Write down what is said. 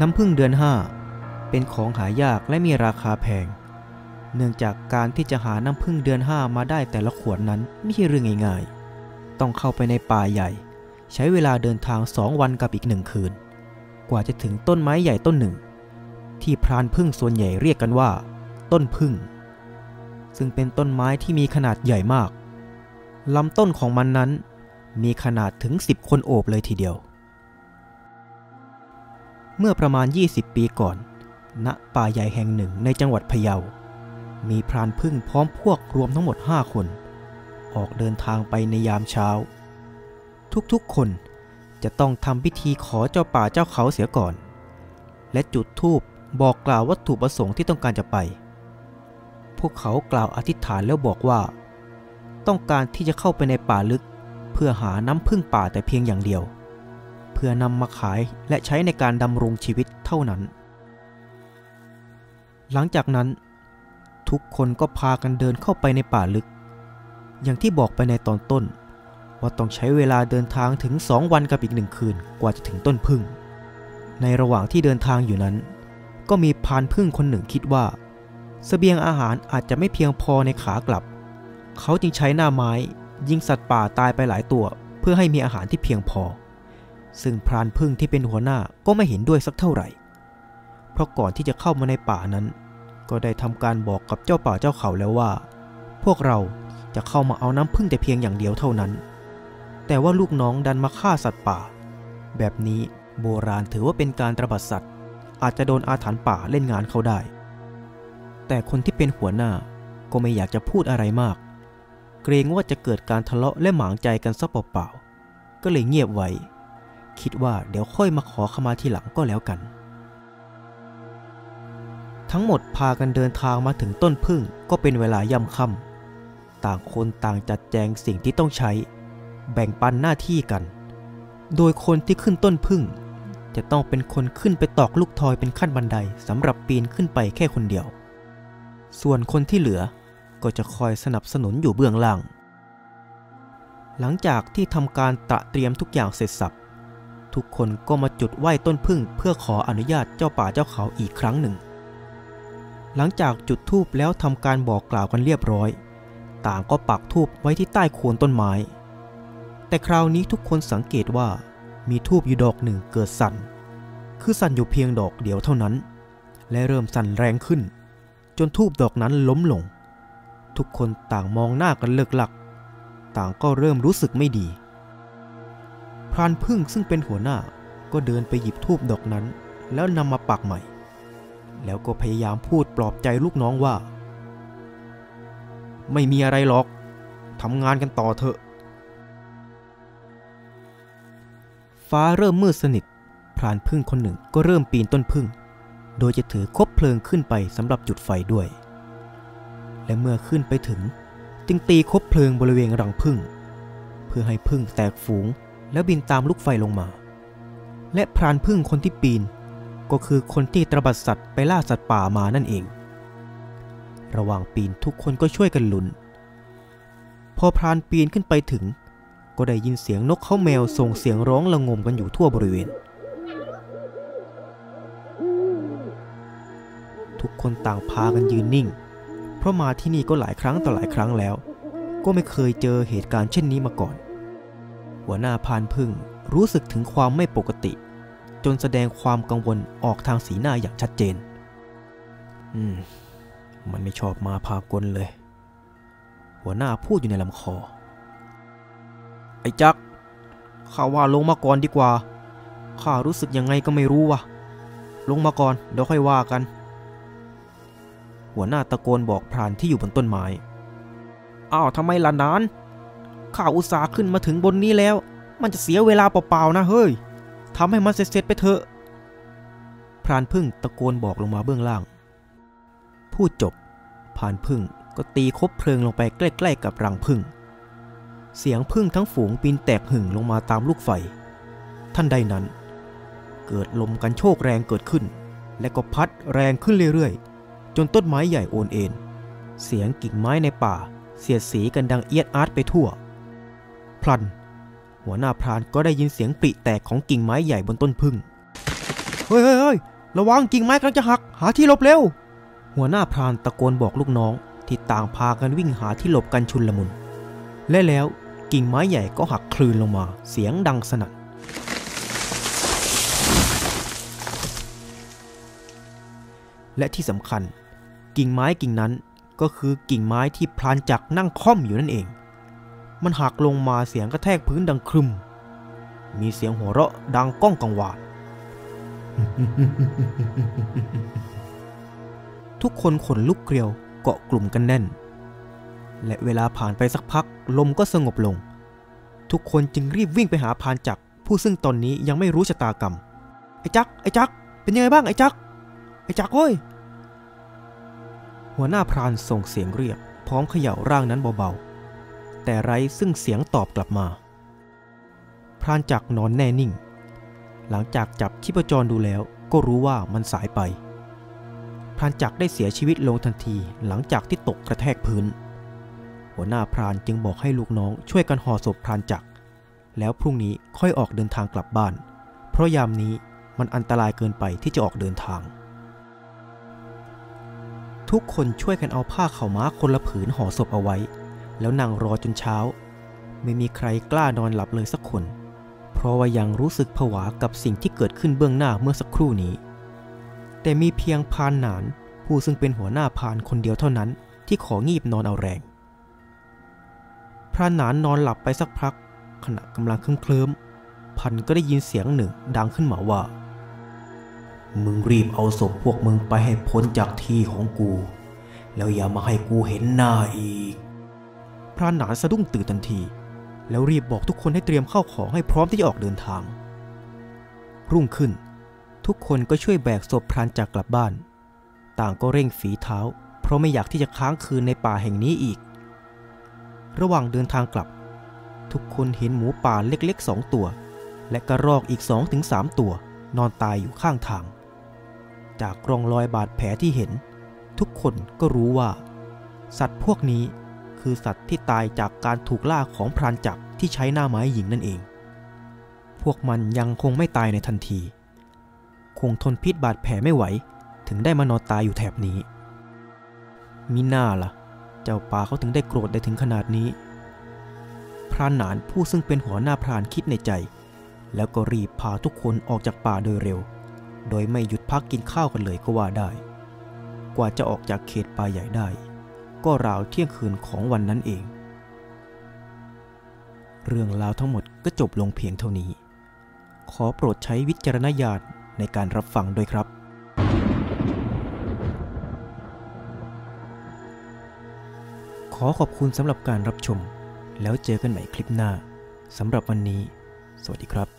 น้ำพึ่งเดือนห้าเป็นของหายากและมีราคาแพง เนื่องจากการที่จะหาน้ำพึ่งเดือนห้ามาได้แต่ละขวดนั้นไม่ใช่เรื่องง่ายๆ ต้องเข้าไปในป่าใหญ่ ใช้เวลาเดินทางสองวันกับอีกหนึ่งคืน กว่าจะถึงต้นไม้ใหญ่ต้นหนึ่ง ที่พรานพึ่งส่วนใหญ่เรียกกันว่า ต้นพึ่ง ซึ่งเป็นต้นไม้ที่มีขนาดใหญ่มากลำต้นของมันนั้น มีขนาดถึง 10 คนโอบเลยทีเดียว เมื่อประมาณ 20 ปีก่อน ณ ป่าใหญ่แห่งหนึ่งในจังหวัดพะเยา มีพรานพึ่งพร้อมพวกรวมทั้งหมด 5 คน ออกเดินทางไปในยามเช้า ทุกๆ คนจะต้องทำพิธีขอเจ้าป่าเจ้าเขาเสียก่อน และจุดธูปบอกกล่าววัตถุประสงค์ที่ต้องการจะไป พวกเขากล่าวอธิษฐานแล้วบอกว่า ต้องการที่จะเข้าไปในป่าลึก เพื่อหาน้ำพึ่งป่าแต่เพียงอย่างเดียว เพื่อนำมาขายและใช้ในการดำรงชีวิตเท่านั้น หลังจากนั้น ทุกคนก็พากันเดินเข้าไปในป่าลึก อย่างที่บอกไปในตอนต้น ว่าต้องใช้เวลาเดินทางถึงสองวันกับอีกหนึ่งคืนกว่าจะถึงต้นพึ่ง ในระหว่างที่เดินทางอยู่นั้น ก็มีพานพึ่งคนหนึ่งคิดว่าสเสบียงอาหารอาจจะไม่เพียงพอในขากลับ เขาจึงใช้หน้าไม้ยิงสัตว์ป่าตายไปหลายตัว เพื่อให้มีอาหารที่เพียงพอ ซึ่งพรานพึ่งที่เป็นหัวหน้าก็ไม่เห็นด้วยสักเท่าไหร่ เพราะก่อนที่จะเข้ามาในป่านั้น ก็ได้ทำการบอกกับเจ้าป่าเจ้าเขาแล้วว่า พวกเราจะเข้ามาเอาน้ำพึ่งแต่เพียงอย่างเดียวเท่านั้น แต่ว่าลูกน้องดันมาฆ่าสัตว์ป่า แบบนี้โบราณถือว่าเป็นการตระบัดสัตว์ อาจจะโดนอาถรรพ์ป่าเล่นงานเขาได้ แต่คนที่เป็นหัวหน้าก็ไม่อยากจะพูดอะไรมาก เกรงว่าจะเกิดการทะเลาะและหมางใจกันซะเปล่าๆก็เลยเงียบไว้ คิดว่าเดี๋ยวค่อยมาขอขมาทีหลังก็แล้วกัน ทั้งหมดพากันเดินทางมาถึงต้นพึ่งก็เป็นเวลาย่ำค่ำต่างคนต่างจัดแจงสิ่งที่ต้องใช้ แบ่งปันหน้าที่กัน โดยคนที่ขึ้นต้นพึ่ง จะต้องเป็นคนขึ้นไปตอกลูกทอยเป็นขั้นบันไดสำหรับปีนขึ้นไปแค่คนเดียว ส่วนคนที่เหลือก็จะคอยสนับสนุนอยู่เบื้องล่างหลังจากที่ทำการตระเตรียมทุกอย่างเสร็จสับ ทุกคนก็มาจุดไหว้ต้นพึ่งเพื่อขออนุญาตเจ้าป่าเจ้าเขาอีกครั้งหนึ่ง หลังจากจุดธูปแล้วทำการบอกกล่าวกันเรียบร้อย ต่างก็ปักธูปไว้ที่ใต้โคนต้นไม้ แต่คราวนี้ทุกคนสังเกตว่ามีธูปอยู่ดอกหนึ่งเกิดสั่น คือสั่นอยู่เพียงดอกเดียวเท่านั้น และเริ่มสั่นแรงขึ้น จนธูปดอกนั้นล้มลง ทุกคนต่างมองหน้ากันเลิกหลัก ต่างก็เริ่มรู้สึกไม่ดี พรานพึ่งซึ่งเป็นหัวหน้าก็เดินไปหยิบทูบดอกนั้น แล้วนำมาปักใหม่ แล้วก็พยายามพูดปลอบใจลูกน้องว่า ไม่มีอะไรหรอกทำงานกันต่อเถอะ ฟ้าเริ่มมืดสนิท พรานพึ่งคนหนึ่งก็เริ่มปีนต้นพึ่ง โดยจะถือคบเพลิงขึ้นไปสำหรับจุดไฟด้วย และเมื่อขึ้นไปถึง จึงตีคบเพลิงบริเวณรังพึ่ง เพื่อให้พึ่งแตกฝูง แล้วบินตามลูกไฟลงมา และพรานพึ่งคนที่ปีน ก็คือคนที่ตระบัดสัตว์ไปล่าสัตว์ป่ามานั่นเอง ระหว่างปีนทุกคนก็ช่วยกันลุ้น พอพรานปีนขึ้นไปถึง ก็ได้ยินเสียงนกเขาแมวส่งเสียงร้องระงมกันอยู่ทั่วบริเวณ ทุกคนต่างพากันยืนนิ่ง เพราะมาที่นี่ก็หลายครั้งต่อหลายครั้งแล้ว ก็ไม่เคยเจอเหตุการณ์เช่นนี้มาก่อน หัวหน้าพานพึ่งรู้สึกถึงความไม่ปกติ จนแสดงความกังวลออกทางสีหน้าอย่างชัดเจน อืม มันไม่ชอบมาพากลเลย หัวหน้าพูดอยู่ในลำคอ ไอ้จักข้าว่าลงมาก่อนดีกว่า ข้ารู้สึกยังไงก็ไม่รู้วะลงมาก่อนเดี๋ยวค่อยว่ากัน หัวหน้าตะโกนบอกพรานที่อยู่บนต้นไม้ อ้าวทำไมล่ะนาน ข้าอุตส่าห์ขึ้นมาถึงบนนี้แล้ว มันจะเสียเวลาเปล่าๆนะเฮ้ยทำให้มันเสร็จๆไปเถอะ พรานพึ่งตะโกนบอกลงมาเบื้องล่าง พูดจบ พรานพึ่งก็ตีคบเพลิงลงไปใกล้ๆกับรังพึ่ง เสียงพึ่งทั้งฝูงปีนแตกหึ่งลงมาตามลูกไฟ ท่านใดนั้น เกิดลมกันโชกแรงเกิดขึ้น และก็พัดแรงขึ้นเรื่อยๆ จนต้นไม้ใหญ่โอนเอ็น เสียงกิ่งไม้ในป่าเสียดสีกันดังเอียดอาร์ตไปทั่ว พลัน หัวหน้าพรานก็ได้ยินเสียงปริแตกของกิ่งไม้ใหญ่บนต้นพึ่งเฮ้ยเฮ้ยเฮ้ยระวังกิ่งไม้กำลังจะหัก หาที่หลบเร็ว หัวหน้าพรานตะโกนบอกลูกน้องที่ต่างพากันวิ่งหาที่หลบกันชุนลมุน และแล้วกิ่งไม้ใหญ่ก็หักคลืนลงมา เสียงดังสนั่นและที่สำคัญ กิ่งไม้กิ่งนั้นก็คือกิ่งไม้ที่พรานจักนั่งค่อมอยู่นั่นเอง มันหักลงมาเสียงกระแทกพื้นดังครึม มีเสียงหัวเราะดังก้องกังวาน ทุกคนขนลุกเกลียวเกาะกลุ่มกันแน่น และเวลาผ่านไปสักพักลมก็สงบลง ทุกคนจึงรีบวิ่งไปหาพรานจักผู้ซึ่งตอนนี้ยังไม่รู้ชะตากรรม ไอ้จักไอ้จักเป็นยังไงบ้างไอ้จักไอ้จักเว้ยหัวหน้าพรานส่งเสียงเรียก พร้อมเขย่าร่างนั้นเบาๆ แต่ไร้ซึ่งเสียงตอบกลับมา พรานจักนอนแน่นิ่ง หลังจากจับชีพจรดูแล้วก็รู้ว่ามันสายไป พรานจักได้เสียชีวิตลงทันทีหลังจากที่ตกกระแทกพื้น หัวหน้าพรานจึงบอกให้ลูกน้องช่วยกันห่อศพพรานจัก แล้วพรุ่งนี้ค่อยออกเดินทางกลับบ้าน เพราะยามนี้มันอันตรายเกินไปที่จะออกเดินทางทุกคนช่วยกันเอาผ้าเข่าม้าคนละผืนห่อศพเอาไว้ แล้วนั่งรอจนเช้า ไม่มีใครกล้านอนหลับเลยสักคน เพราะว่ายังรู้สึกผวากับสิ่งที่เกิดขึ้นเบื้องหน้าเมื่อสักครู่นี้ แต่มีเพียงพรานหนานผู้ซึ่งเป็นหัวหน้าพรานคนเดียวเท่านั้นที่ของีบนอนเอาแรง พรานหนานนอนหลับไปสักพัก ขณะกำลังเคลิ้มเคลิ้มๆพันก็ได้ยินเสียงหนึ่งดังขึ้นมาว่า มึงรีบเอาศพพวกมึงไปให้พ้นจากที่ของกู แล้วอย่ามาให้กูเห็นหน้าอีก พรานหนานสะดุ้งตื่นทันที แล้วรีบบอกทุกคนให้เตรียมข้าวของให้พร้อมที่จะออกเดินทาง รุ่งขึ้น ทุกคนก็ช่วยแบกศพพรานจากกลับบ้าน ต่างก็เร่งฝีเท้า เพราะไม่อยากที่จะค้างคืนในป่าแห่งนี้อีก ระหว่างเดินทางกลับ ทุกคนเห็นหมูป่าเล็กๆสองตัว และกระรอกอีกสองถึงสามตัวนอนตายอยู่ข้างทาง จากร่องรอยบาดแผลที่เห็น ทุกคนก็รู้ว่า สัตว์พวกนี้ คือสัตว์ที่ตายจากการถูกล่าของพรานจักรที่ใช้หน้าไม้หญิงนั่นเอง พวกมันยังคงไม่ตายในทันที คงทนพิษบาดแผลไม่ไหว ถึงได้มานอนตายอยู่แถบนี้ มิน่าล่ะ เจ้าป่าเขาถึงได้โกรธได้ถึงขนาดนี้ พรานหนานผู้ซึ่งเป็นหัวหน้าพรานคิดในใจ แล้วก็รีบพาทุกคนออกจากป่าโดยเร็ว โดยไม่หยุดพักกินข้าวกันเลยก็ว่าได้ กว่าจะออกจากเขตป่าใหญ่ได้ ก็ราวเที่ยงคืนของวันนั้นเอง เรื่องราวทั้งหมดก็จบลงเพียงเท่านี้ ขอโปรดใช้วิจารณญาณในการรับฟังด้วยครับ ขอขอบคุณสำหรับการรับชม แล้วเจอกันใหม่คลิปหน้าสำหรับวันนี้ สวัสดีครับ